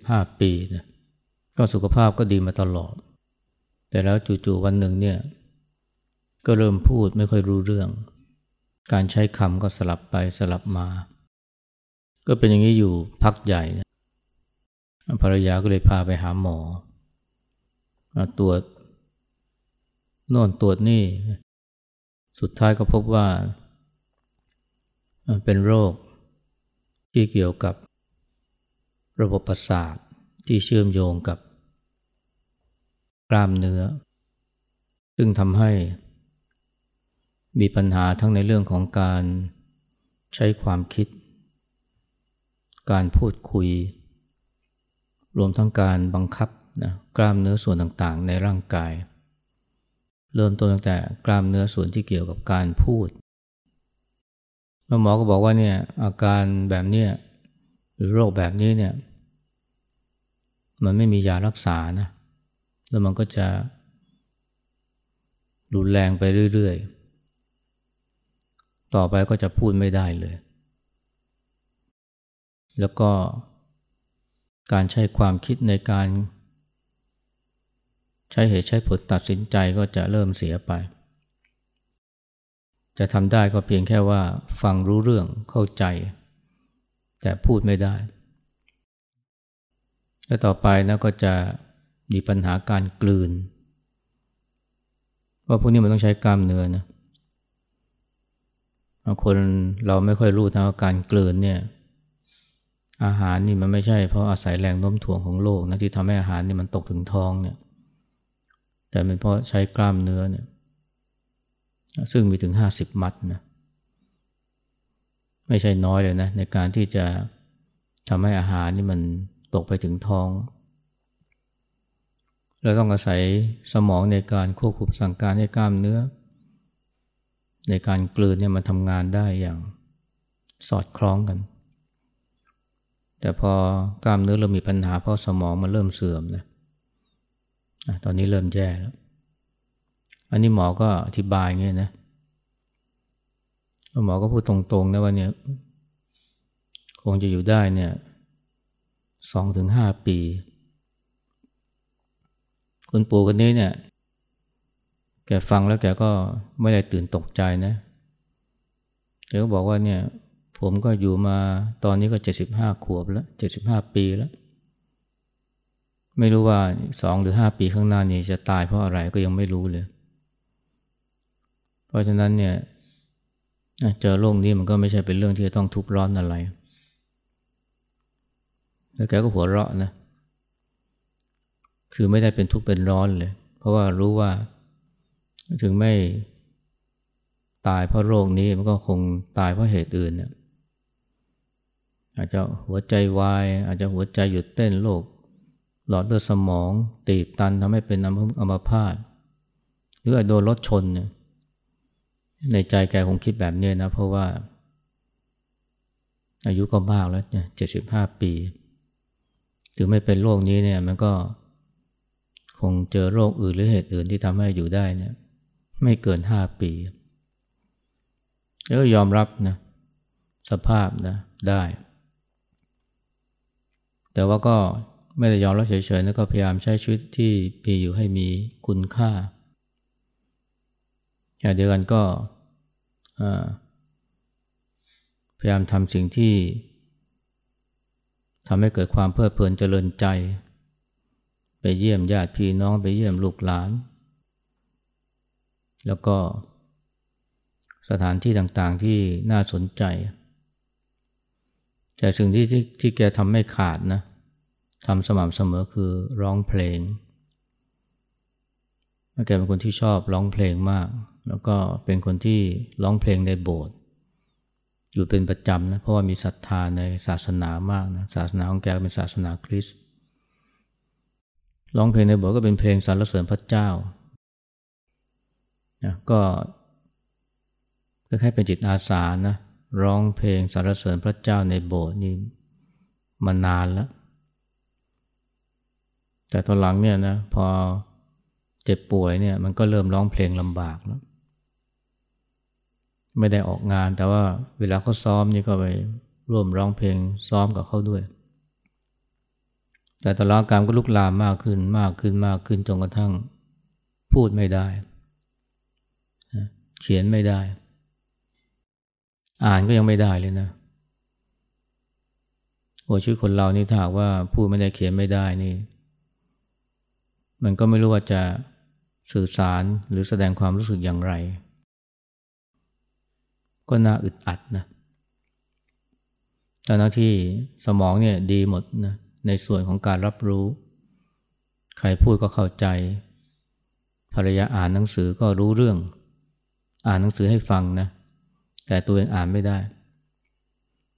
75 ปีนะก็สุขภาพก็ดีมาตลอด แต่แล้วจู่ๆวันหนึ่งเนี่ย ก็เริ่มพูดไม่ค่อยรู้เรื่อง การใช้คำก็สลับไปสลับมา ก็เป็นอย่างนี้อยู่พักใหญ่นะภรรยาก็เลยพาไปหาหมอตรวจโน่นตรวจนี่ สุดท้ายก็พบว่า เป็นโรคที่เกี่ยวกับ ระบบประสาทที่เชื่อมโยงกับกล้ามเนื้อ ซึ่งทำให้มีปัญหาทั้งในเรื่องของการใช้ความคิด การพูดคุย รวมทั้งการบังคับนะกล้ามเนื้อส่วนต่างๆ ในร่างกาย เริ่มต้นตั้งแต่กล้ามเนื้อส่วนที่เกี่ยวกับการพูดแล้วหมอก็บอกว่าเนี่ยอาการแบบนี้หรือโรคแบบนี้เนี่ย มันไม่มียารักษานะ แล้วมันก็จะรุนแรงไปเรื่อยๆ ต่อไปก็จะพูดไม่ได้เลย แล้วก็การใช้ความคิดในการ ใช้เหตุใช้ผลตัดสินใจก็จะเริ่มเสียไป จะทำได้ก็เพียงแค่ว่าฟังรู้เรื่องเข้าใจ แต่พูดไม่ได้ และต่อไปนะก็จะมีปัญหาการกลืน ว่าพวกนี้มันต้องใช้กล้ามเนื้อนะบางคนเราไม่ค่อยรู้นะว่าการกลืนเนี่ย อาหารนี่มันไม่ใช่เพราะอาศัยแรงโน้มถ่วงของโลกนะที่ทำให้อาหารนี่มันตกถึงท้องเนี่ย แต่เป็นเพราะใช้กล้ามเนื้อเนี่ย ซึ่งมีถึงห้าสิบมัดนะไม่ใช่น้อยเลยนะในการที่จะทำให้อาหารนี่มัน ตกไปถึงท้อง เราต้องอาศัยสมองในการควบคุมสั่งการให้กล้ามเนื้อ ในการกลืนเนี่ยมันทำงานได้อย่างสอดคล้องกัน แต่พอกล้ามเนื้อเรามีปัญหาเพราะสมองมันเริ่มเสื่อมนะตอนนี้เริ่มแย่แล้ว อันนี้หมอก็อธิบายเงี้ยนะหมอก็พูดตรงๆนะว่าเนี่ยคงจะอยู่ได้เนี่ย สองถึงห้าปี คุณปู่คนนี้เนี่ย แกฟังแล้วแกก็ไม่ได้ตื่นตกใจนะแกก็บอกว่าเนี่ย ผมก็อยู่มาตอนนี้ก็เจ็ดสิบห้าขวบแล้วเจ็ดสิบห้าปีแล้ว ไม่รู้ว่าสองหรือห้าปีข้างหน้านี้จะตายเพราะอะไรก็ยังไม่รู้เลย เพราะฉะนั้นเนี่ยเจอโรคนี้มันก็ไม่ใช่เป็นเรื่องที่จะต้องทุกข์ร้อนอะไร แล้วแกก็หัวเราะนะ คือไม่ได้เป็นทุกข์เป็นร้อนเลย เพราะว่ารู้ว่าถึงไม่ตายเพราะโรคนี้มันก็คงตายเพราะเหตุอื่นเนี่ยอาจจะหัวใจวาย อาจจะหัวใจหยุดเต้นโรคหลอดเลือดสมอง ตีบตันทำให้เป็นอัมพาตหรืออาจโดนรถชนเนี่ยในใจแกคงคิดแบบนี้นะ เพราะว่า อายุก็มากแล้วเนี่ยเจ็ดสิบห้าปี ถึงไม่เป็นโรคนี้เนี่ยมันก็คงเจอโรคอื่นหรือเหตุอื่นที่ทำให้อยู่ได้เนี่ยไม่เกินห้าปี แล้วยอมรับนะสภาพนะได้ แต่ว่าก็ไม่ได้ยอมรับเฉยๆแล้วก็พยายามใช้ชีวิตที่มีอยู่ให้มีคุณค่าอย่างเดียวกันก็พยายามทำสิ่งที่ ทำให้เกิดความเพลิดเพลินเจริญใจ ไปเยี่ยมญาติพี่น้องไปเยี่ยมลูกหลาน แล้วก็สถานที่ต่างๆที่น่าสนใจ แต่สิ่งที่ที่ที่แกทำไม่ขาดนะทำสม่ำเสมอคือร้องเพลง แกเป็นคนที่ชอบร้องเพลงมาก แล้วก็เป็นคนที่ร้องเพลงในโบสถ์ อยู่เป็นประจำนะเพราะว่ามีศรัทธาในศาสนามากนะศาสนาของแกเป็นศาสนาคริสต์ร้องเพลงในโบสถ์ก็เป็นเพลงสรรเสริญพระเจ้านะก็คล้ายๆเป็นจิตอาสานะร้องเพลงสรรเสริญพระเจ้าในโบสถ์นี่มานานแล้ว แต่ตอนหลังเนี่ยนะพอเจ็บป่วยเนี่ยมันก็เริ่มร้องเพลงลำบากแล้ว ไม่ได้ออกงาน แต่ว่าเวลาเขาซ้อมนี่ก็ไปร่วมร้องเพลงซ้อมกับเขาด้วย แต่ตลอดการก็ลุกลามมากขึ้นมากขึ้นมากขึ้นจนกระทั่งพูดไม่ได้ เขียนไม่ได้ อ่านก็ยังไม่ได้เลยนะโอ้ชีวิตคนเรานี่ถ้าหากว่าพูดไม่ได้เขียนไม่ได้นี่ มันก็ไม่รู้ว่าจะสื่อสารหรือแสดงความรู้สึกอย่างไร ก็น่าอึดอัดนะแต่หน้าที่สมองเนี่ยดีหมดนะในส่วนของการรับรู้ ใครพูดก็เข้าใจ ภรรยาอ่านหนังสือก็รู้เรื่อง อ่านหนังสือให้ฟังนะ แต่ตัวเองอ่านไม่ได้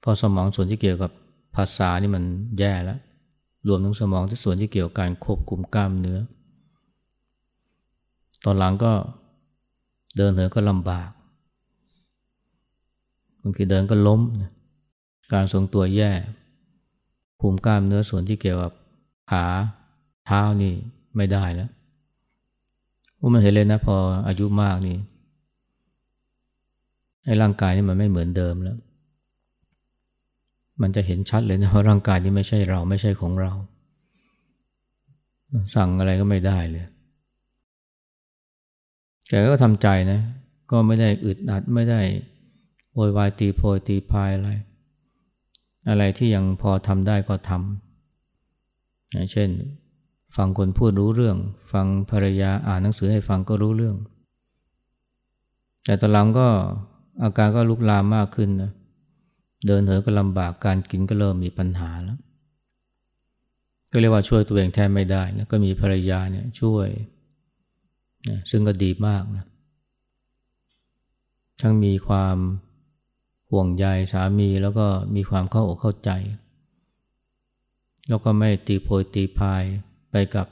เพราะสมองส่วนที่เกี่ยวกับภาษานี่มันแย่แล้ว รวมทั้งสมองที่ส่วนที่เกี่ยวกับการควบคุมกล้ามเนื้อ ตอนหลังก็เดินเหินก็ลำบาก บางทีเดินก็ล้ม การทรงตัวแย่คุมกล้ามเนื้อส่วนที่เกี่ยวกับขาเท้านี่ไม่ได้แล้วว่ามันเห็นเลยนะพออายุมากนี่ไอ้ร่างกายนี่มันไม่เหมือนเดิมแล้ว มันจะเห็นชัดเลยนะว่าร่างกายนี้ไม่ใช่เราไม่ใช่ของเรา สั่งอะไรก็ไม่ได้เลยแกก็ทำใจนะ ก็ไม่ได้อึดอัดไม่ได้ โวยวายตีโพยตีพายอะไร อะไรที่ยังพอทำได้ก็ทำอย่างเช่น ฟังคนพูดรู้เรื่อง ฟังภรรยาอ่านหนังสือให้ฟังก็รู้เรื่อง แต่ตอนหลังก็อาการก็ลุกลามมากขึ้นนะเดินเหินก็ลำบากการกินก็เริ่มมีปัญหาแล้ว ก็เรียกว่าช่วยตัวเองแทนไม่ได้นะก็มีภรรยาเนี่ยช่วยนะซึ่งก็ดีมากนะทั้งมีความ ห่วงใยสามีแล้วก็มีความเข้าอกเข้าใจ แล้วก็ไม่ตีโพยตีพายไปกับ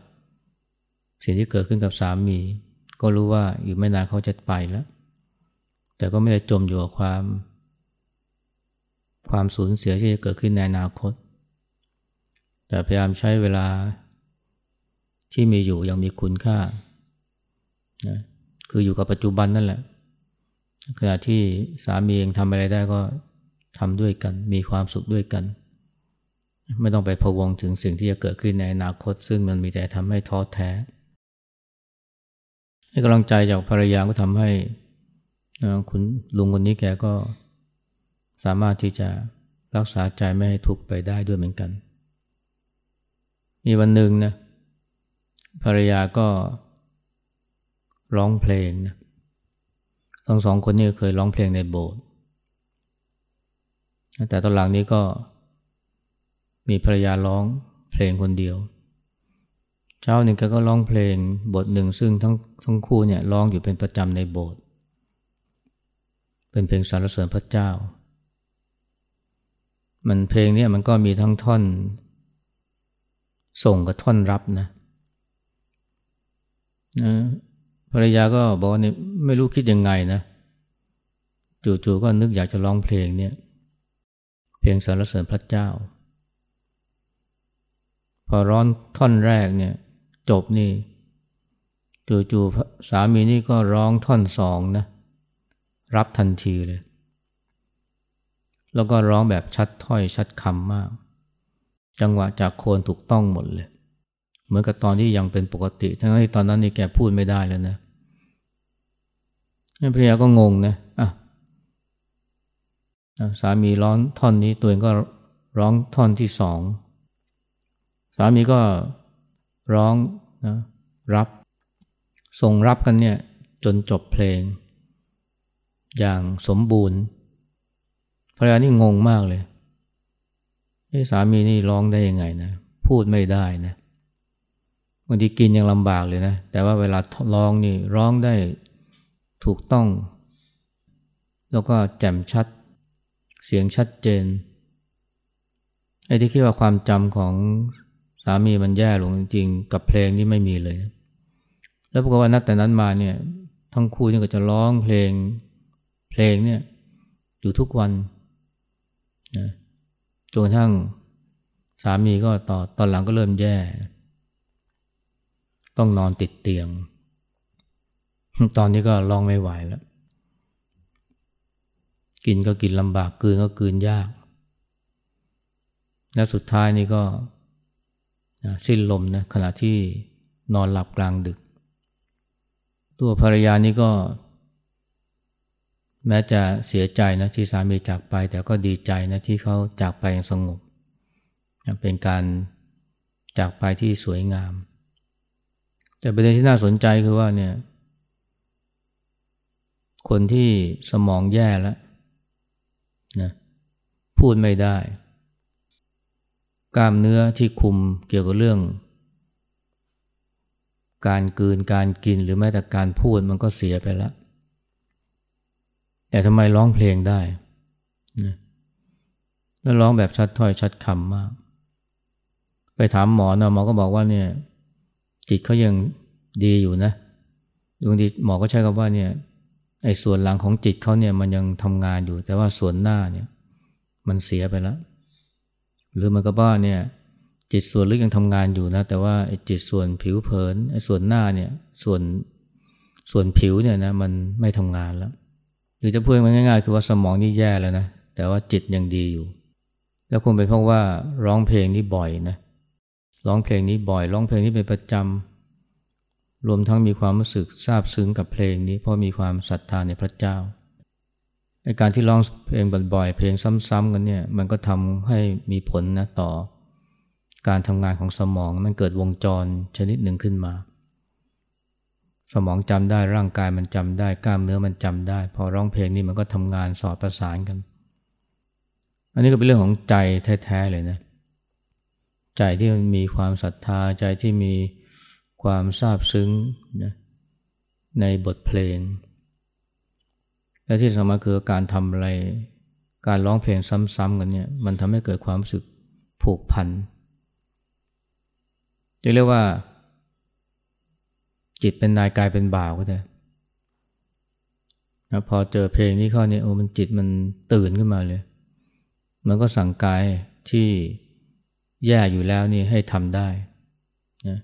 สิ่งที่เกิดขึ้นกับสามี ก็รู้ว่าอีกไม่นานเขาจะไปแล้ว แต่ก็ไม่ได้จมอยู่กับความ ความสูญเสียที่จะเกิดขึ้นในอนาคต แต่พยายามใช้เวลาที่มีอยู่ยังมีคุณค่านะคืออยู่กับปัจจุบันนั่นแหละ ขณะที่สามีเองทำอะไรได้ก็ทำด้วยกัน มีความสุขด้วยกัน ไม่ต้องไปพะวงถึงสิ่งที่จะเกิดขึ้นในอนาคต ซึ่งมันมีแต่ทำให้ท้อแท้ ให้กำลังใจจากภรรยาก็ทำให้คุณลุงคนนี้แกก็สามารถที่จะรักษาใจไม่ให้ทุกข์ไปได้ด้วยเหมือนกัน มีวันหนึ่งนะภรรยาก็ร้องเพลงนะ ทั้งสองคนนี้เคยร้องเพลงในโบสถ์แต่ตอนหลังนี้ก็มีภรรยาร้องเพลงคนเดียว เช้าหนึ่งแกก็ร้องเพลงบทหนึ่งซึ่งทั้งทั้งคู่เนี่ยร้องอยู่เป็นประจำในโบสถ์เป็นเพลงสรรเสริญพระเจ้า มันเพลงนี้มันก็มีทั้งท่อน ส่งกับท่อนรับนะนะ ภรรยาก็บอกว่านี่ไม่รู้คิดยังไงนะจู่ๆก็นึกอยากจะร้องเพลงเนี่ย เพลงสรรเสริญพระเจ้า พอร้อนท่อนแรกเนี่ยจบนี่จู่ๆสามีนี่ก็ร้องท่อนสองนะรับทันทีเลย แล้วก็ร้องแบบชัดถ้อยชัดคำมาก จังหวะจากโคนถูกต้องหมดเลย เหมือนกับตอนที่ยังเป็นปกติ ทั้งที่ตอนนั้นนี่แกพูดไม่ได้แล้วนะภรรยาก็งงนะอะสามีร้องท่อนนี้ตัวเองก็ร้องท่อนที่สองสามีก็ร้องนะรับ ส่งรับกันเนี่ยจนจบเพลง อย่างสมบูรณ์รรยานี่งงมากเลยสามีนี่ร้องได้ยังไงนะ พูดไม่ได้นะางทีกินยังลำบากเลยนะ แต่ว่าเวลาร้องนี่ร้องได้ถูกต้อง แล้วก็แจ่มชัด เสียงชัดเจน ไอ้ที่คิดว่าความจำของสามีมันแย่ลงจริงๆ กับเพลงนี่ไม่มีเลย แล้วปรากฏว่านับแต่นั้นมาเนี่ยทั้งคู่นี่ก็จะร้องเพลงเพลงเนี่ยอยู่ทุกวันนะจนกระทั่งสามีก็ต่อตอนหลังก็เริ่มแย่ ต้องนอนติดเตียง ตอนนี้ก็ร้องไม่ไหวแล้ว กินก็กินลำบากกืนก็กืนยาก และสุดท้ายนี่ก็สิ้นลมนะขณะที่นอนหลับกลางดึก ตัวภรรยานี่ก็ แม้จะเสียใจนะที่สามีจากไป แต่ก็ดีใจนะที่เขาจากไปอย่างสงบ เป็นการจากไปที่สวยงาม แต่ประเด็นที่น่าสนใจคือว่าเนี่ย คนที่สมองแย่แล้วนะพูดไม่ได้ กล้ามเนื้อที่คุมเกี่ยวกับเรื่อง การกืนการกินหรือแม้แต่การพูดมันก็เสียไปแล้ว แต่ทำไมร้องเพลงได้นะแล้วร้องแบบชัดถ้อยชัดคำมาก ไปถามหมอนะหมอก็บอกว่าเนี่ย จิตเขายังดีอยู่นะบางทีหมอก็ใช้คำว่าเนี่ยไอ้ส่วนหลังของจิตเขาเนี่ยมันยังทำงานอยู่ แต่ว่าส่วนหน้าเนี่ยมันเสียไปแล้ว หรือมันก็ว่าเนี่ยจิตส่วนลึกยังทำงานอยู่นะ แต่ว่าไอ้จิตส่วนผิวเผินไอ้ส่วนหน้าเนี่ยส่วนส่วนผิวเนี่ยนะมันไม่ทำงานแล้ว หรือจะพูดง่ายๆ คือว่าสมองนี่แย่แล้วนะแต่ว่าจิตยังดีอยู่ แล้วคงเป็นเพราะว่าร้องเพลงนี่บ่อยนะ ร้องเพลงนี้บ่อยร้องเพลงนี้เป็นประจำรวมทั้งมีความรู้สึกซาบซึ้งกับเพลงนี้เพราะมีความศรัทธาในพระเจ้าในการที่ร้องเพลงบ่อยๆ เพลงซ้ำๆกันเนี่ยมันก็ทำให้มีผลนะต่อ การทำงานของสมองมันเกิดวงจรชนิดหนึ่งขึ้นมา สมองจำได้ร่างกายมันจำได้กล้ามเนื้อมันจำได้ พอร้องเพลงนี้มันก็ทำงานสอดประสานกัน อันนี้ก็เป็นเรื่องของใจแท้ๆเลยนะ ใจที่มันมีความศรัทธาใจที่มีความซาบซึ้งนะในบทเพลง และที่สำคัญคือการทำอะไร การร้องเพลงซ้ำๆกันเนี่ยมันทำให้เกิดความรู้สึกผูกพันจะเรียกว่า จิตเป็นนายกายเป็นบ่าวก็ได้นะพอเจอเพลงนี้เข้าเนี่ยโอ้มันจิตมันตื่นขึ้นมาเลย มันก็สั่งกายที่ แย่อยู่แล้วนี่ให้ทำได้นะ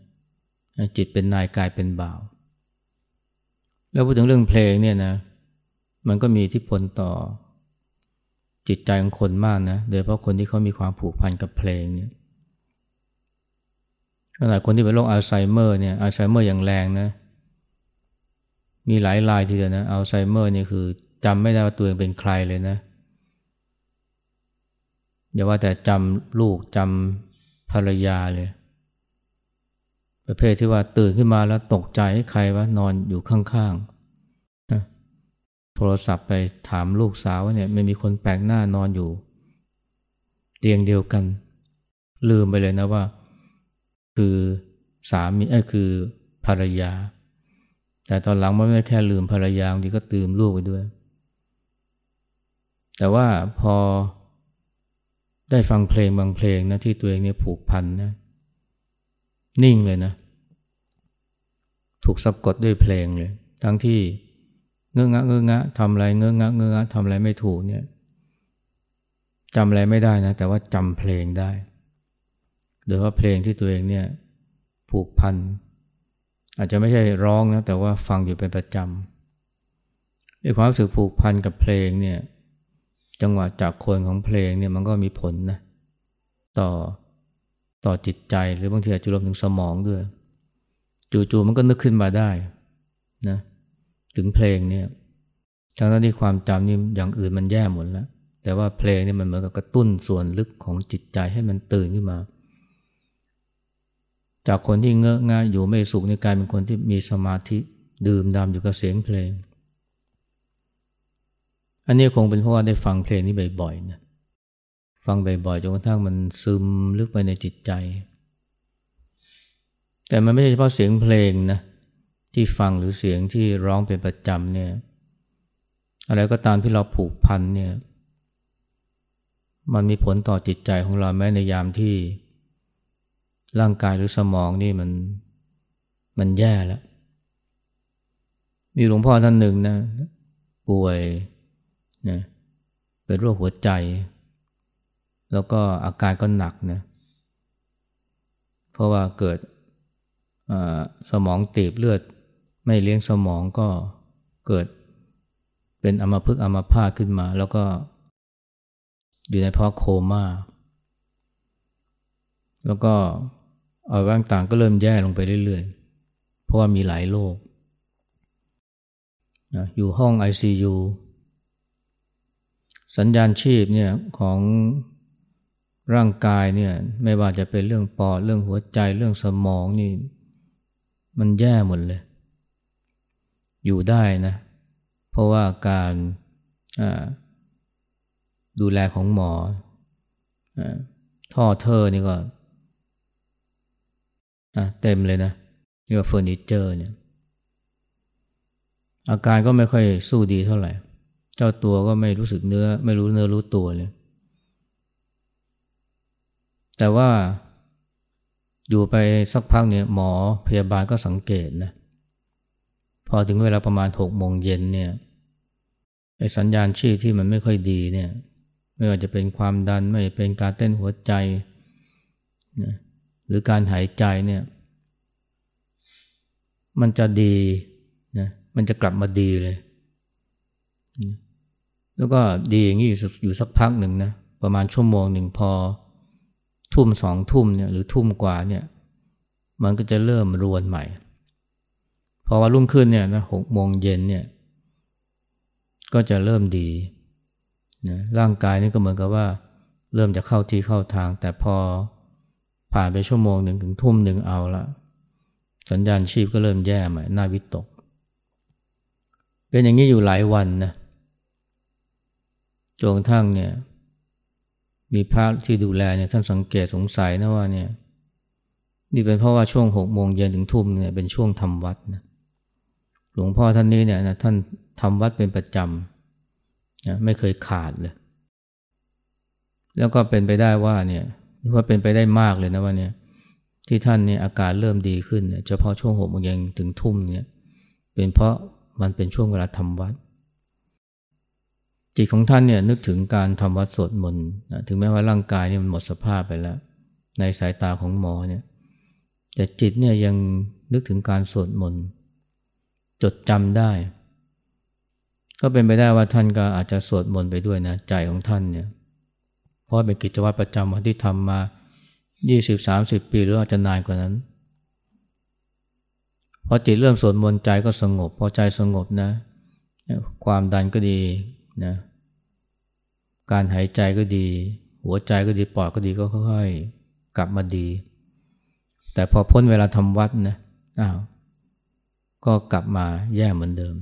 จิตเป็นนายกายเป็นบ่าว แล้วพูดถึงเรื่องเพลงเนี่ยนะมันก็มีที่พลต่อจิตใจของคนมากนะโดยเฉพาะคนที่เขามีความผูกพันกับเพลงเนี่ยขนาดคนที่เป็นโรคอัลไซเมอร์เนี่ยอัลไซเมอร์อย่างแรงนะมีหลายรายทีเดียวนะอัลไซเมอร์เนี่ยคือจำไม่ได้ว่าตัวเองเป็นใครเลยนะอย่าว่าแต่จำลูกจำ ภรรยาเลย ประเภทที่ว่าตื่นขึ้นมาแล้วตกใจใครว่านอนอยู่ข้างๆโทรศัพท์ไปถามลูกสาวว่าเนี่ยไม่มีคนแปลกหน้านอนอยู่ เตียงเดียวกัน ลืมไปเลยนะว่า คือสามีเอ้คือภรรยา แต่ตอนหลังมันไม่แค่ลืมภรรยาบางทีก็ตืมลูกไปด้วย แต่ว่าพอ ได้ฟังเพลงบางเพลงนะที่ตัวเองเนี่ยผูกพันนะนิ่งเลยนะ ถูกสะกดด้วยเพลงเลย ทั้งที่เงื้องะเงื้องะทำอะไรเงื้องะเงื้องะทำอะไรไม่ถูกเนี่ยจำอะไรไม่ได้นะ แต่ว่าจำเพลงได้ โดยว่าเพลงที่ตัวเองเนี่ยผูกพัน อาจจะไม่ใช่ร้องนะ แต่ว่าฟังอยู่เป็นประจำไอ้ความรู้สึกผูกพันกับเพลงเนี่ย จังหวะจากคนของเพลงเนี่ยมันก็มีผลนะต่อต่อจิตใจหรือบางทีอาจจะรวมถึงสมองด้วย จู่ๆมันก็นึกขึ้นมาได้นะถึงเพลงเนี่ยทั้งที่ความจำนี่อย่างอื่นมันแย่หมดแล้ว แต่ว่าเพลงนี่มันเหมือนกับกระตุ้นส่วนลึกของจิตใจให้มันตื่นขึ้นมา จากคนที่เงอะงะอยู่ไม่สุขในกลายเป็นคนที่มีสมาธิดื่มดำอยู่กับเสียงเพลง อันนี้คงเป็นเพราะว่าได้ฟังเพลงนี้บ่อยๆนะฟังบ่อยๆจนกระทั่งมันซึมลึกไปในจิตใจ แต่มันไม่ใช่เฉพาะเสียงเพลงนะที่ฟังหรือเสียงที่ร้องเป็นประจำเนี่ยอะไรก็ตามที่เราผูกพันเนี่ยมันมีผลต่อจิตใจของเราแม้ในยามที่ร่างกายหรือสมองนี่มันมันแย่แล้ว มีหลวงพ่อท่านหนึ่งนะ ป่วย นะเป็นโรคหัวใจ แล้วก็อาการก็หนักนะเพราะว่าเกิดสมองตีบเลือด ไม่เลี้ยงสมองก็เกิดเป็นอัมพฤกษ์อัมพาตขึ้นมา แล้วก็อยู่ในภาวะโคมา่า แล้วก็อาร่างต่างก็เริ่มแย่ลงไปเรื่อยๆ เพราะว่ามีหลายโรคอยู่ห้อง ICU สัญญาณชีพเนี่ยของร่างกายเนี่ยไม่ว่าจะเป็นเรื่องปอดเรื่องหัวใจเรื่องสมองนี่ มันแย่หมดเลย อยู่ได้นะ เพราะว่าการดูแลของหมอท่อเธอนี่ก็เต็มเลยนะเรียกว่าเฟอร์นิเจอร์เนี่ยอาการก็ไม่ค่อยสู้ดีเท่าไหร่ เจ้าตัวก็ไม่รู้สึกเนื้อ ไม่รู้เนื้อรู้ตัวเลย แต่ว่าอยู่ไปสักพักเนี่ยหมอพยาบาลก็สังเกตนะ พอถึงเวลาประมาณหกโมงเย็นเนี่ยไอ้สัญญาณชีพที่มันไม่ค่อยดีเนี่ย ไม่ว่าจะเป็นความดันไม่ว่าจะเป็นการเต้นหัวใจนะหรือการหายใจเนี่ย มันจะดีนะมันจะกลับมาดีเลย แล้วก็ดีอย่างนี้อยู่สักพักหนึ่งนะประมาณชั่วโมงหนึ่งพอทุ่มสองทุ่มเนี่ยหรือทุ่มกว่าเนี่ยมันก็จะเริ่มรวนใหม่ พอว่ารุ่งขึ้นเนี่ยนะหกโมงเย็นเนี่ยก็จะเริ่มดีนะร่างกายนี่ก็เหมือนกับว่า เริ่มจะเข้าที่เข้าทาง แต่พอผ่านไปชั่วโมงหนึ่งถึงทุ่มหนึ่งเอาละสัญญาณชีพก็เริ่มแย่ใหม่น่าวิตก เป็นอย่างนี้อยู่หลายวันนะ จนกระทั่งเนี่ย มีพระที่ดูแลเนี่ยท่านสังเกตสงสัยนะว่าเนี่ย นี่เป็นเพราะว่าช่วงหกโมงเย็นถึงทุ่มเนี่ยเป็นช่วงทำวัดนะหลวงพ่อท่านนี้เนี่ยนะท่านทำวัดเป็นประจำนะไม่เคยขาดเลย แล้วก็เป็นไปได้ว่าเนี่ยว่าเป็นไปได้มากเลยนะว่าเนี่ย ที่ท่านเนี่ยอาการเริ่มดีขึ้นเนี่ยเฉพาะช่วงหกโมงเย็นถึงทุ่มเนี่ย เป็นเพราะมันเป็นช่วงเวลาทำวัด จิตของท่านเนี่ยนึกถึงการทำวัดสวดมนต์ถึงแม้ว่าร่างกายเนี่ยมันหมดสภาพไปแล้ว ในสายตาของหมอเนี่ยแต่จิตเนี่ยยังนึกถึงการสวดมนต์จดจำได้ ก็เป็นไปได้ว่าท่านก็อาจจะสวดมนต์ไปด้วยนะใจของท่านเนี่ยเพราะเป็นกิจวัตรประจำวันที่ทำมา20-30 ปีหรืออาจจะนานกว่านั้นพอจิตเริ่มสวดมนต์ใจก็สงบ พอใจสงบนะ ความดันก็ดีนะ การหายใจก็ดี หัวใจก็ดีปอดก็ดีก็ค่อยๆกลับมาดี แต่พอพ้นเวลาทำวัดนะอ้าวก็กลับมาแย่เหมือนเดิม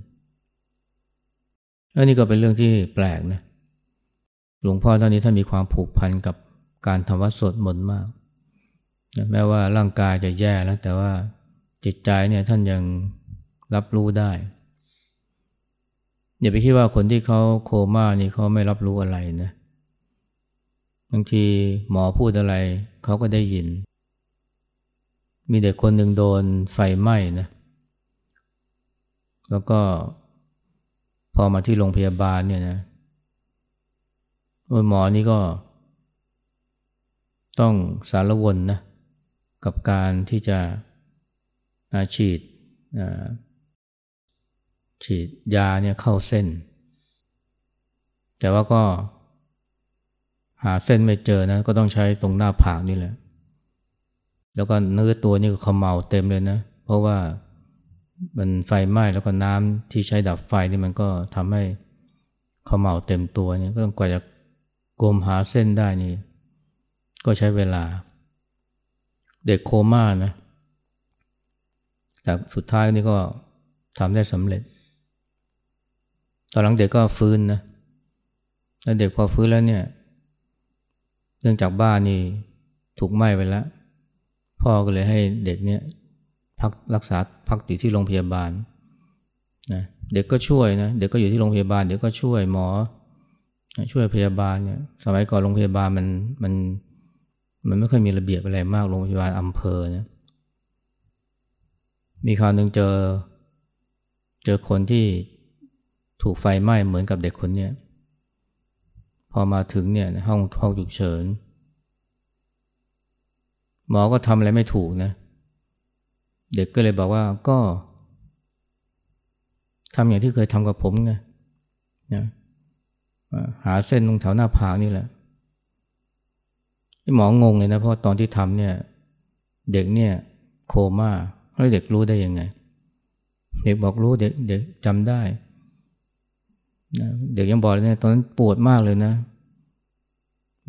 อันนี้ก็เป็นเรื่องที่แปลกนะหลวงพ่อตอนนี้ท่านมีความผูกพันกับการทำวัดสวดมนต์มากแม้ว่าร่างกายจะแย่แล้วแต่ว่าจิตใจเนี่ยท่านยังรับรู้ได้ อย่าไปคิดว่าคนที่เขาโคม่านี่เขาไม่รับรู้อะไรนะบางทีหมอพูดอะไรเขาก็ได้ยิน มีเด็กคนหนึ่งโดนไฟไหม้นะ แล้วก็พอมาที่โรงพยาบาลเนี่ยนะหมอนี่ก็ ต้องสารวนนะ กับการที่จะฉีด ฉีดยาเนี่ยเข้าเส้น แต่ว่าก็หาเส้นไม่เจอนะก็ต้องใช้ตรงหน้าผากนี่แหละ แล้วก็เนื้อตัวนี่ก็ขมเมาเต็มเลยนะ เพราะว่ามันไฟไหม้แล้วก็น้ำที่ใช้ดับไฟนี่มันก็ทำให้ขมเมาเต็มตัวเนี่ยก็ต้องกว่าจะกลมหาเส้นได้นี่ ก็ใช้เวลา เด็กโคม่านะแต่สุดท้ายนี่ก็ทำได้สำเร็จ อนหลังเด็กก็ฟื้นนะแล้วเด็กพอฟื้นแล้วเนี่ย เนื่องจากบ้านนี่ถูกไหม้ไปแล้ว พ่อก็เลยให้เด็กเนี่ยพักรักษาพักอยู่ที่โรงพยาบาลนะเด็กก็ช่วยนะเด็กก็อยู่ที่โรงพยาบาล เด็กก็ช่วยหมอ ช่วยพยาบาลเนี่ย สมัยก่อนโรงพยาบาลมันมันมันไม่ค่อยมีระเบียบอะไรมากโรงพยาบาลอำเภอเนี่ยมีคราวหนึ่งเจอ เจอคนที่ ถูกไฟไหม้เหมือนกับเด็กคนเนี้ยพอมาถึงเนี่ยห้องห้องฉุกเฉิน หมอก็ทำอะไรไม่ถูกนะ เด็กก็เลยบอกว่าก็ทำอย่างที่เคยทำกับผมไงนะหาเส้นตรงแถวหน้าผากนี่แหละหมองงเลยนะเพราะตอนที่ทำเนี่ย เด็กเนี่ยโคม่าแล้วเด็กรู้ได้ยังไง เด็กบอกรู้เด็กเด็กจำได้ นะเด็กยังบอกเลยเนี่ยตอนนั้นปวดมากเลยนะ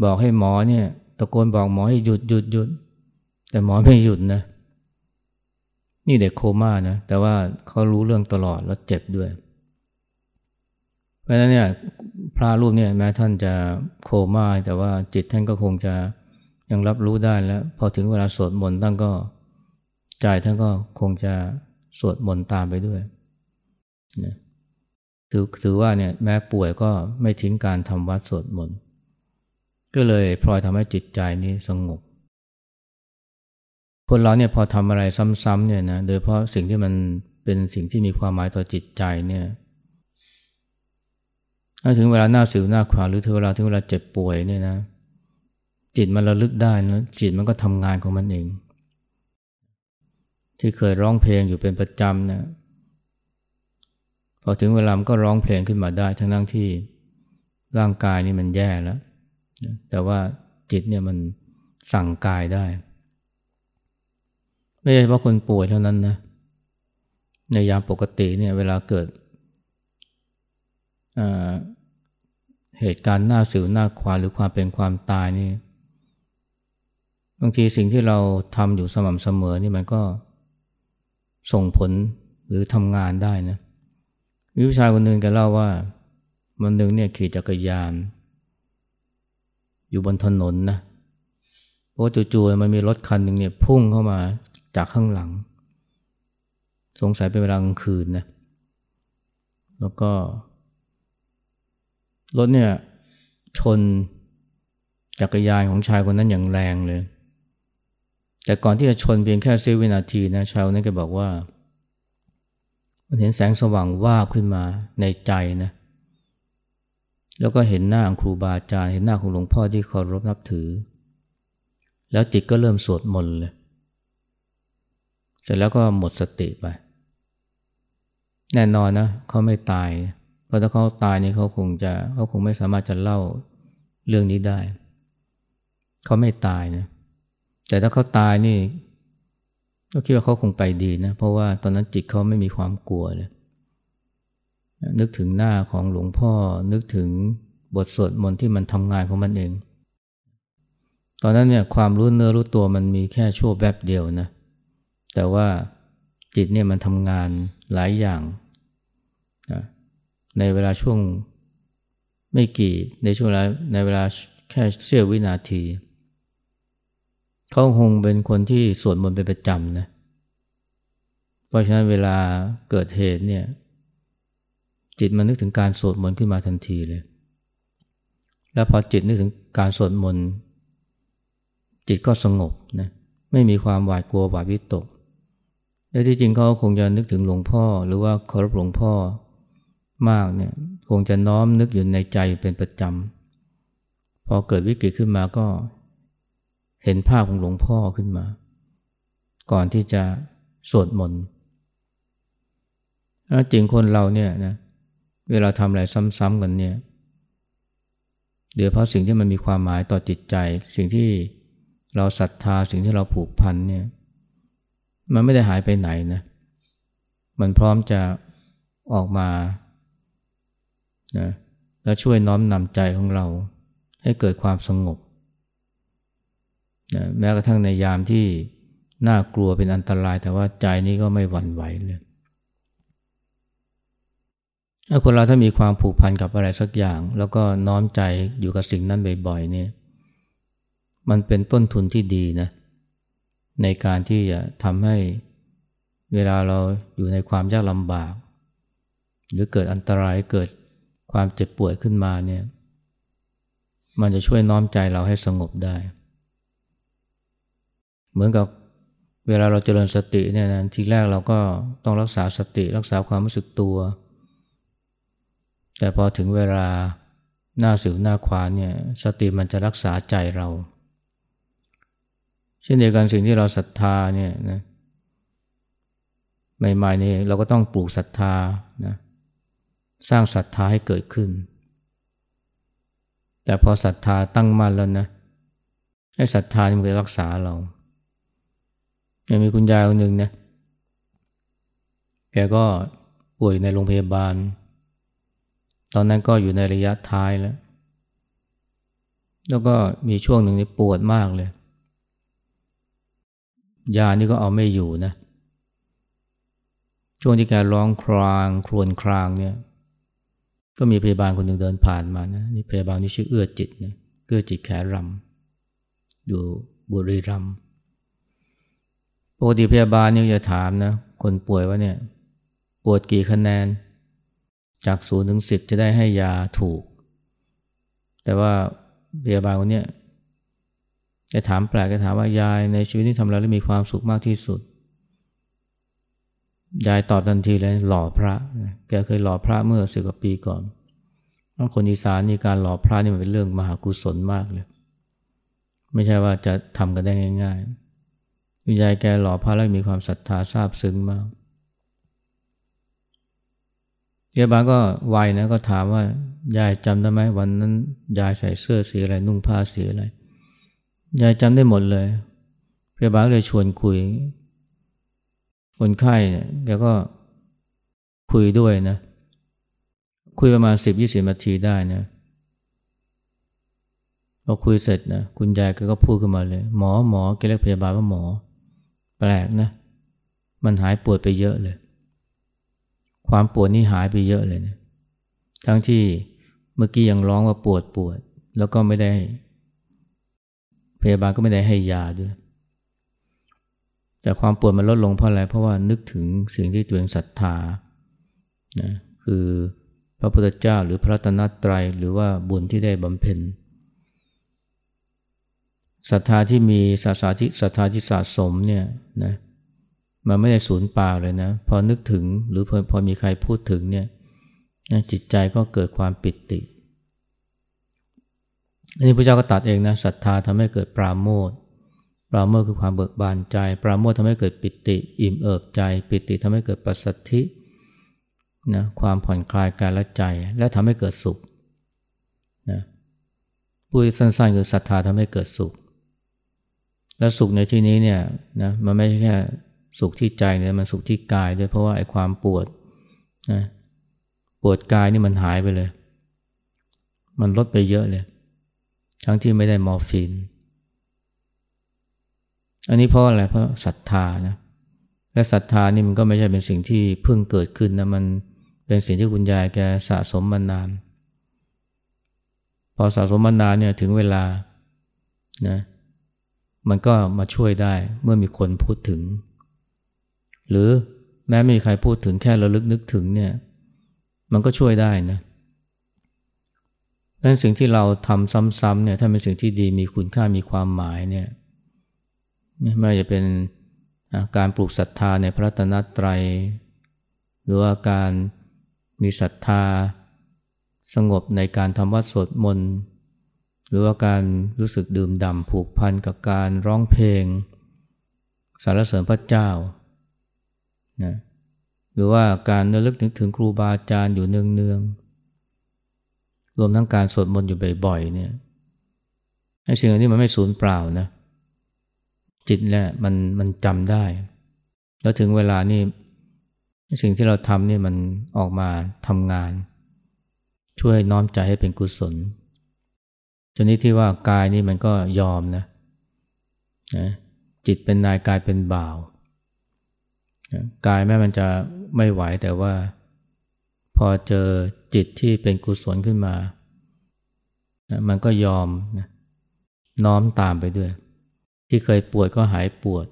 บอกให้หมอเนี่ย ตะโกนบอกหมอให้หยุดหยุดหยุดแต่หมอไม่หยุดนะ นี่เด็กโคม่านะ แต่ว่าเขารู้เรื่องตลอดแล้วเจ็บด้วย เพราะฉะนั้นเนี่ยพระรูปเนี่ยแม้ท่านจะโคม่าแต่ว่าจิตท่านก็คงจะยังรับรู้ได้แล้ว พอถึงเวลาสวดมนต์ท่านก็ใจท่านก็คงจะสวดมนต์ตามไปด้วยนะ ถือถือว่าเนี่ยแม้ป่วยก็ไม่ทิ้งการทำวัดสวดมนต์ก็เลยพลอยทำให้จิตใจนี้สงบคนเราเนี่ยพอทำอะไรซ้ำๆเนี่ยนะโดยเพราะสิ่งที่มันเป็นสิ่งที่มีความหมายต่อจิตใจเนี่ยถ้าถึงเวลาหน้าสิวหน้าขวาหรือถึงเวลาถึงเวลาเจ็บป่วยเนี่ยนะ จิตมันระลึกได้นะจิตมันก็ทำงานของมันเอง ที่เคยร้องเพลงอยู่เป็นประจำนะ พอถึงเวลามันก็ร้องเพลงขึ้นมาได้ ทั้งทั้งที่ร่างกายนี่มันแย่แล้ว แต่ว่าจิตเนี่ยมันสั่งกายได้ ไม่ใช่เฉพาะคนป่วยเท่านั้นนะ ในยามปกติเนี่ยเวลาเกิดเหตุการณ์หน้าสิวหน้าควาหรือความเป็นความตายนี่บางทีสิ่งที่เราทำอยู่สม่ำเสมอนี่มันก็ส่งผลหรือทำงานได้นะ มีผู้ชายคนหนึ่งแกเล่าว่าวันหนึ่งเนี่ยขี่จักรยาน อยู่บนถนนนะเพราะจู่ๆมันมีรถคันหนึ่งเนี่ยพุ่งเข้ามาจากข้างหลัง สงสัยเป็นเวลากลางคืนนะแล้วก็ รถเนี่ยชนจักรยานของชายคนนั้นอย่างแรงเลย แต่ก่อนที่จะชนเพียงแค่เซวินาทีนะชายคนนั้นก็บอกว่า มันเห็นแสงสว่างว่าขึ้นมาในใจนะแล้วก็เห็นหน้าครูบาอาจารย์เห็นหน้าของหลวงพ่อที่เคารพนับถือ แล้วจิตก็เริ่มสวดมนต์เลยเสร็จแล้วก็หมดสติไป แน่นอนนะเขาไม่ตาย เพราะถ้าเขาตายนี่เขาคงจะเขาคงไม่สามารถจะเล่าเรื่องนี้ได้ เขาไม่ตายนะแต่ถ้าเขาตายนี่ ก็คิดว่าเขาคงไปดีนะ เพราะว่าตอนนั้นจิตเขาไม่มีความกลัวเลยนึกถึงหน้าของหลวงพ่อ นึกถึงบทสวดมนต์ที่มันทำงานของมันเอง ตอนนั้นเนี่ยความรู้เนื้อรู้ตัวมันมีแค่ชั่วแวบเดียวนะ แต่ว่าจิตเนี่ยมันทำงานหลายอย่างนะในเวลาช่วงไม่กี่ในช่วงในเวลาแค่เสี้ยววินาที เขาคงเป็นคนที่สวดมนต์เป็นประจำนะเพราะฉะนั้นเวลาเกิดเหตุเนี่ย จิตมันนึกถึงการสวดมนต์ขึ้นมาทันทีเลย แล้วพอจิตนึกถึงการสวดมนต์จิตก็สงบนะไม่มีความหวาดกลัวหวาดวิตกและที่จริงเขาคงจะนึกถึงหลวงพ่อ หรือว่าเคารพหลวงพ่อมากเนี่ยคงจะน้อมนึกอยู่ในใจเป็นประจำพอเกิดวิกฤตขึ้นมาก็ เห็นภาพของหลวงพ่อขึ้นมา ก่อนที่จะสวดมนต์จริงคนเราเนี่ยนะเวลาทำอะไรซ้ำๆกันเนี่ยเดี๋ยวเพราะสิ่งที่มันมีความหมายต่อจิตใจ สิ่งที่เราศรัทธาสิ่งที่เราผูกพันเนี่ยมันไม่ได้หายไปไหนนะมันพร้อมจะออกมานะแล้วช่วยน้อมนำใจของเราให้เกิดความสงบ นะแม้กระทั่งในยามที่น่ากลัวเป็นอันตราย แต่ว่าใจนี้ก็ไม่หวั่นไหวเลยถ้าคนเราถ้ามีความผูกพันกับอะไรสักอย่าง แล้วก็น้อมใจอยู่กับสิ่งนั้นบ่อยๆเนี่ยมันเป็นต้นทุนที่ดีนะในการที่จะทำให้เวลาเราอยู่ในความยากลำบาก หรือเกิดอันตรายเกิดความเจ็บป่วยขึ้นมาเนี่ยมันจะช่วยน้อมใจเราให้สงบได้ เหมือนกับเวลาเราเจริญสติเนี่ยนะทีแรกเราก็ต้องรักษาสติรักษาความรู้สึกตัว แต่พอถึงเวลาหน้าสิวหน้าขวานเนี่ยสติมันจะรักษาใจเรา เช่นเดียวกันสิ่งที่เราศรัทธาเนี่ยนะใหม่ๆนี่เราก็ต้องปลูกศรัทธานะสร้างศรัทธาให้เกิดขึ้น แต่พอศรัทธาตั้งมั่นแล้วนะให้ศรัทธานี่มันจะรักษาเรา ยังมีคุณยายคนหนึ่งนะแกก็ป่วยในโรงพยาบาล ตอนนั้นก็อยู่ในระยะท้ายแล้ว แล้วก็มีช่วงหนึ่งนี่ปวดมากเลย ยานี่ก็เอาไม่อยู่นะ ช่วงที่แกร้องครางครวญครางเนี่ย ก็มีพยาบาลคนหนึ่งเดินผ่านมานะ นี่พยาบาลนี่ชื่อเอื้อจิตนะ เอื้อจิตแขรำอยู่บุรีรัมย์ ปกติพยาบาลนี่จะถามนะคนป่วยว่าเนี่ยปวดกี่คะแนน จากศูนย์ถึงสิบจะได้ให้ยาถูก แต่ว่าพยาบาลคนเนี้ยจะถามแปลกจะถามว่ายายในชีวิตที่ทำอะไรแล้วมีความสุขมากที่สุด ยายตอบทันทีเลยหล่อพระแกเคยหล่อพระเมื่อสิบกว่าปีก่อนคนอีสานนี่การหล่อพระนี่มันเป็นเรื่องมหากุศลมากเลย ไม่ใช่ว่าจะทำกันได้ง่าย ๆ คุณยายแกหล่อพระแล้วมีความศรัทธาซาบซึ้งมากยายบาก็ไวนะก็ถามว่ายายจำได้ไหมวันนั้น ยายใส่เสื้อสีอะไรนุ่งผ้าสีอะไรยายจำได้หมดเลยพยาบาลเลยชวนคุย คนไข้เนี่ยแกก็คุยด้วยนะ คุยประมาณสิบยี่สิบนาทีได้นะพอคุยเสร็จนะคุณยายก็พูดขึ้นมาเลย หมอหมอแกเรียกพยาบาลว่าหมอ แปลกนะ มันหายปวดไปเยอะเลย ความปวดนี่หายไปเยอะเลยนะทั้งที่เมื่อกี้ยังร้องว่าปวดปวด แล้วก็ไม่ได้ พยาบาลก็ไม่ได้ให้ยาด้วย แต่ความปวดมันลดลงเพราะอะไร เพราะว่านึกถึงสิ่งที่ตัวเองศรัทธานะคือพระพุทธเจ้าหรือพระตนตรัยหรือว่าบุญที่ได้บำเพ็ญ ศรัทธาที่มีศรัทธาที่ศรัทธาที่สะสมเนี่ยนะมันไม่ได้สูญเปล่าเลยนะพอนึกถึงหรือพอพอมีใครพูดถึงเนี่ยจิตใจก็เกิดความปิติอันนี้พระเจ้าก็ตัดเองนะศรัทธาทำให้เกิดปราโมทปราโมทคือความเบิกบานใจ ปราโมททำให้เกิดปิติ อิ่มเอิบใจ ปิติทำให้เกิดปัสสัทธินะความผ่อนคลายกายและใจ และทำให้เกิดสุขนะพูดสั้นๆคือศรัทธาทำให้เกิดสุข และสุขในที่นี้เนี่ยนะมันไม่ใช่แค่สุขที่ใจเนี่ยมันสุขที่กายด้วยเพราะว่าไอ้ความปวดนะปวดกายนี่มันหายไปเลย มันลดไปเยอะเลย ทั้งที่ไม่ได้มอร์ฟีน อันนี้เพราะอะไรเพราะศรัทธานะและศรัทธานี่มันก็ไม่ใช่เป็นสิ่งที่เพิ่งเกิดขึ้นนะมันเป็นสิ่งที่คุณยายแกสะสมมานาน พอสะสมมานานเนี่ยถึงเวลานะ มันก็มาช่วยได้เมื่อมีคนพูดถึง หรือแม้ไม่มีใครพูดถึงแค่ราลึกนึกถึงเนี่ย มันก็ช่วยได้นะเพราะสิ่งที่เราทำซ้ำๆเนี่ยถ้าเป็นสิ่งที่ดีมีคุณค่ามีความหมายเนี่ยไม่ว่าจะเป็นการปลูกศรัทธาในพระตนตรัย หรือว่าการมีศรัทธาสงบในการทำวัดสวดมนต์ หรือว่าการรู้สึกดื่มด่ำผูกพันกับการร้องเพลง สารเสริญพระเจ้านะหรือว่าการระลึกถึงถึงครูบาอาจารย์อยู่เนืองๆรวมทั้งการสวดมนต์อยู่บ่อยๆเนี่ยไอ้สิ่งเหล่านี้มันไม่สูญเปล่านะจิตเนี่ยมันมันจำได้ แล้วถึงเวลานี่สิ่งที่เราทำนี่มันออกมาทำงาน ช่วยน้อมใจให้เป็นกุศล ชนิดที่ว่ากายนี่มันก็ยอมนะนะจิตเป็นนายกายเป็นบ่าวนะกายแม้มันจะไม่ไหวแต่ว่า พอเจอจิตที่เป็นกุศลขึ้นมานะมันก็ยอมนะน้อมตามไปด้วย ที่เคยปวดก็หายปวด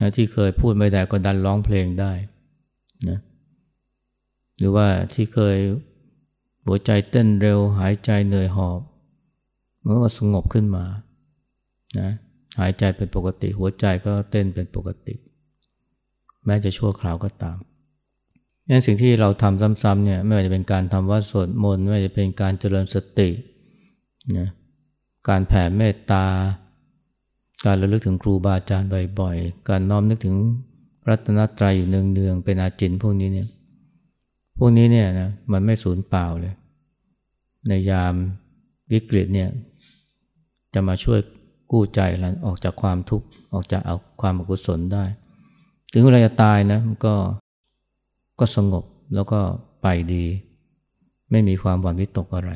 นะที่เคยพูดไม่ได้ก็ดันร้องเพลงได้นะหรือว่าที่เคยหัวใจเต้นเร็วหายใจเหนื่อยหอบ มันก็สงบขึ้นมานะหายใจเป็นปกติ หัวใจก็เต้นเป็นปกติ แม้จะชั่วคราวก็ตามนั่นสิ่งที่เราทำซ้ำๆเนี่ยไม่ว่าจะเป็นการทำวัดสวดมนต์ไม่ว่าจะเป็นการเจริญสตินะการแผ่เมตตา การระลึกถึงครูบาอาจารย์บ่อยๆ การน้อมนึกถึงรัตนตรัยอยู่เนืองๆเป็นอาจินพวกนี้เนี่ยพวกนี้เนี่ยนะมันไม่สูญเปล่าเลย ในยาม วิกฤตเนี่ยจะมาช่วยกู้ใจเราออกจากความทุกข์ออกจากเอาความอกุศลได้ ถึงเวลาจะตายนะมันก็ก็สงบแล้วก็ไปดี ไม่มีความหวั่นวิตกอะไร